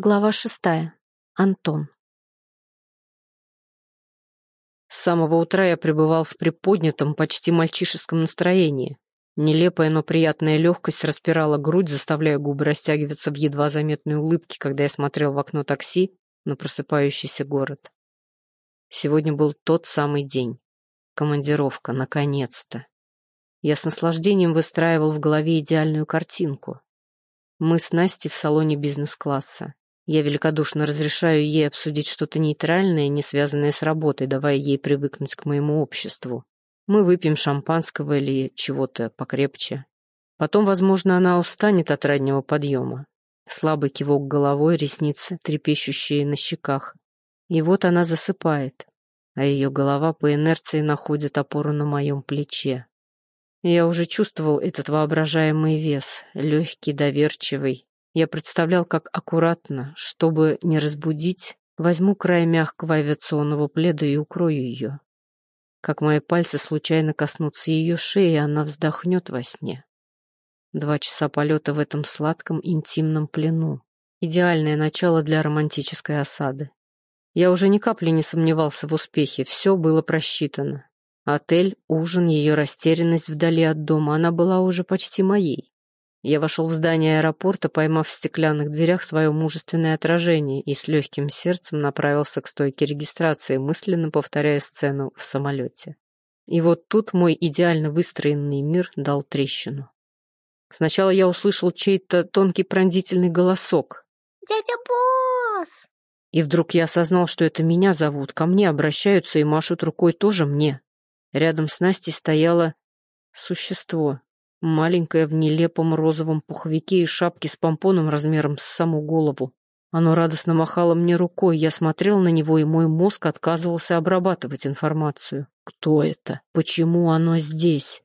Глава шестая. Антон. С самого утра я пребывал в приподнятом, почти мальчишеском настроении. Нелепая, но приятная легкость распирала грудь, заставляя губы растягиваться в едва заметной улыбке, когда я смотрел в окно такси на просыпающийся город. Сегодня был тот самый день. Командировка, наконец-то. Я с наслаждением выстраивал в голове идеальную картинку. Мы с Настей в салоне бизнес-класса. Я великодушно разрешаю ей обсудить что-то нейтральное, не связанное с работой, давая ей привыкнуть к моему обществу. Мы выпьем шампанского или чего-то покрепче. Потом, возможно, она устанет от раннего подъема. Слабый кивок головой, ресницы, трепещущие на щеках. И вот она засыпает, а ее голова по инерции находит опору на моем плече. Я уже чувствовал этот воображаемый вес, легкий, доверчивый, я представлял, как аккуратно, чтобы не разбудить, возьму край мягкого авиационного пледа и укрою ее. Как мои пальцы случайно коснутся ее шеи, она вздохнет во сне. Два часа полета в этом сладком интимном плену. Идеальное начало для романтической осады. Я уже ни капли не сомневался в успехе, все было просчитано. Отель, ужин, ее растерянность вдали от дома, она была уже почти моей. Я вошел в здание аэропорта, поймав в стеклянных дверях свое мужественное отражение и с легким сердцем направился к стойке регистрации, мысленно повторяя сцену в самолете. И вот тут мой идеально выстроенный мир дал трещину. Сначала я услышал чей-то тонкий пронзительный голосок. «Дядя Босс!» И вдруг я осознал, что это меня зовут, ко мне обращаются и машут рукой тоже мне. Рядом с Настей стояло существо, Маленькое в нелепом розовом пуховике и шапке с помпоном размером с саму голову. Оно радостно махало мне рукой, я смотрел на него, и мой мозг отказывался обрабатывать информацию. Кто это? Почему оно здесь?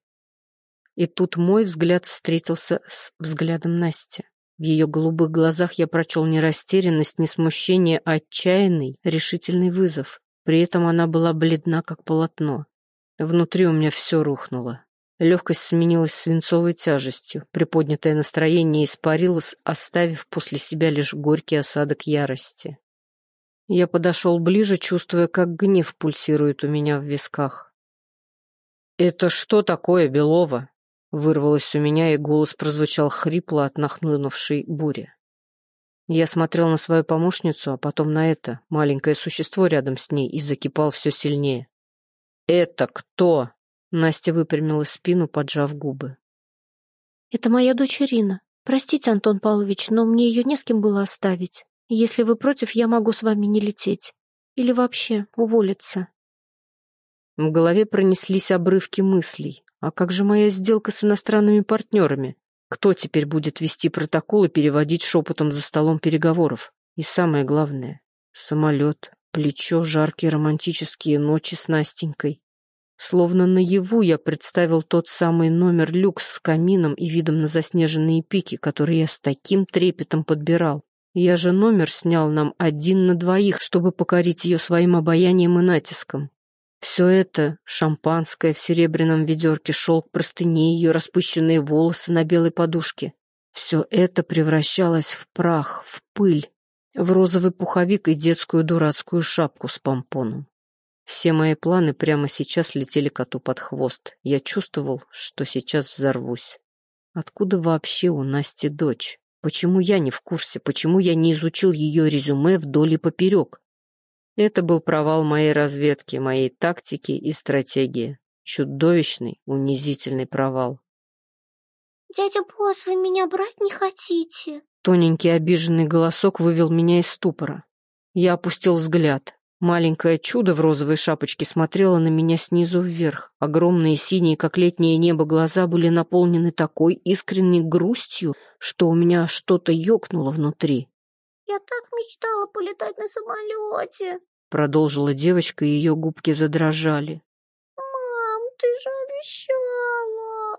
И тут мой взгляд встретился с взглядом Насти. В ее голубых глазах я прочел не растерянность, не смущение, а отчаянный, решительный вызов. При этом она была бледна, как полотно. Внутри у меня все рухнуло. Легкость сменилась свинцовой тяжестью, приподнятое настроение испарилось, оставив после себя лишь горький осадок ярости. Я подошел ближе, чувствуя, как гнев пульсирует у меня в висках. «Это что такое, Белова?» Вырвалось у меня, и голос прозвучал хрипло от нахлынувшей бури. Я смотрел на свою помощницу, а потом на это, маленькое существо рядом с ней, и закипал все сильнее. «Это кто?» Настя выпрямила спину, поджав губы. «Это моя дочь Ирина. Простите, Антон Павлович, но мне ее не с кем было оставить. Если вы против, я могу с вами не лететь. Или вообще уволиться». В голове пронеслись обрывки мыслей. А как же моя сделка с иностранными партнерами? Кто теперь будет вести протокол и переводить шепотом за столом переговоров? И самое главное — самолет, плечо, жаркие романтические ночи с Настенькой. Словно наяву я представил тот самый номер люкс с камином и видом на заснеженные пики, которые я с таким трепетом подбирал. Я же номер снял нам один на двоих, чтобы покорить ее своим обаянием и натиском. Все это — шампанское в серебряном ведерке, шелк простыней, ее распущенные волосы на белой подушке. Все это превращалось в прах, в пыль, в розовый пуховик и детскую дурацкую шапку с помпоном. Все мои планы прямо сейчас летели коту под хвост. Я чувствовал, что сейчас взорвусь. Откуда вообще у Насти дочь? Почему я не в курсе? Почему я не изучил ее резюме вдоль и поперек? Это был провал моей разведки, моей тактики и стратегии. Чудовищный, унизительный провал. «Дядя Босс, вы меня брать не хотите?» Тоненький обиженный голосок вывел меня из ступора. Я опустил взгляд. Маленькое чудо в розовой шапочке смотрело на меня снизу вверх. Огромные синие, как летнее небо, глаза были наполнены такой искренней грустью, что у меня что-то ёкнуло внутри. «Я так мечтала полетать на самолете», — продолжила девочка, и ее губки задрожали. «Мам, ты же обещала!»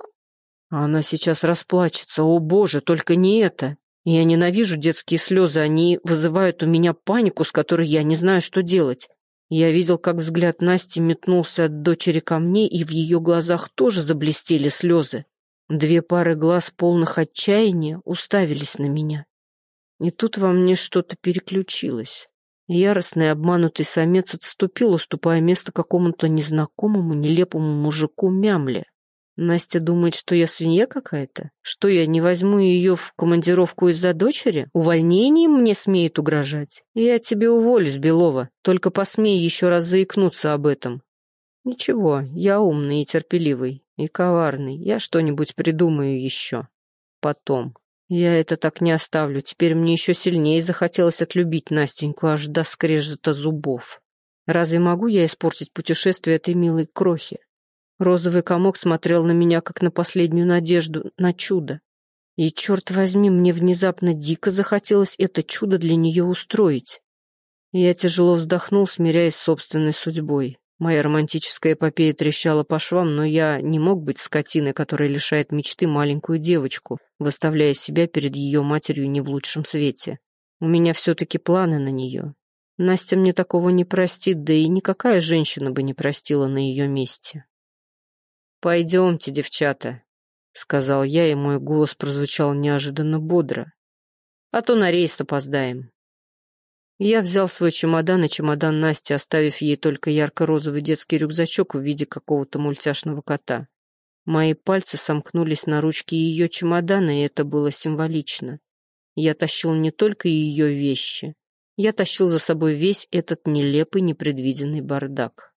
Она сейчас расплачется. О, боже, только не это! Я ненавижу детские слезы, они вызывают у меня панику, с которой я не знаю, что делать. Я видел, как взгляд Насти метнулся от дочери ко мне, и в ее глазах тоже заблестели слезы. Две пары глаз, полных отчаяния, уставились на меня. И тут во мне что-то переключилось. Яростный обманутый самец отступил, уступая место какому-то незнакомому, нелепому мужику мямле. Настя думает, что я свинья какая-то? Что я не возьму ее в командировку из-за дочери? Увольнением мне смеет угрожать? Я тебе уволюсь, Белова, только посмей еще раз заикнуться об этом. Ничего, я умный и терпеливый, и коварный, я что-нибудь придумаю еще. Потом. Я это так не оставлю, теперь мне еще сильнее захотелось отлюбить Настеньку аж до скрежета зубов. Разве могу я испортить путешествие этой милой крохи? Розовый комок смотрел на меня, как на последнюю надежду, на чудо. И, черт возьми, мне внезапно дико захотелось это чудо для нее устроить. Я тяжело вздохнул, смиряясь с собственной судьбой. Моя романтическая эпопея трещала по швам, но я не мог быть скотиной, которая лишает мечты маленькую девочку, выставляя себя перед ее матерью не в лучшем свете. У меня все-таки планы на нее. Настя мне такого не простит, да и никакая женщина бы не простила на ее месте. «Пойдемте, девчата», — сказал я, и мой голос прозвучал неожиданно бодро. «А то на рейс опоздаем». Я взял свой чемодан и чемодан Насти, оставив ей только ярко-розовый детский рюкзачок в виде какого-то мультяшного кота. Мои пальцы сомкнулись на ручке ее чемодана, и это было символично. Я тащил не только ее вещи, я тащил за собой весь этот нелепый непредвиденный бардак.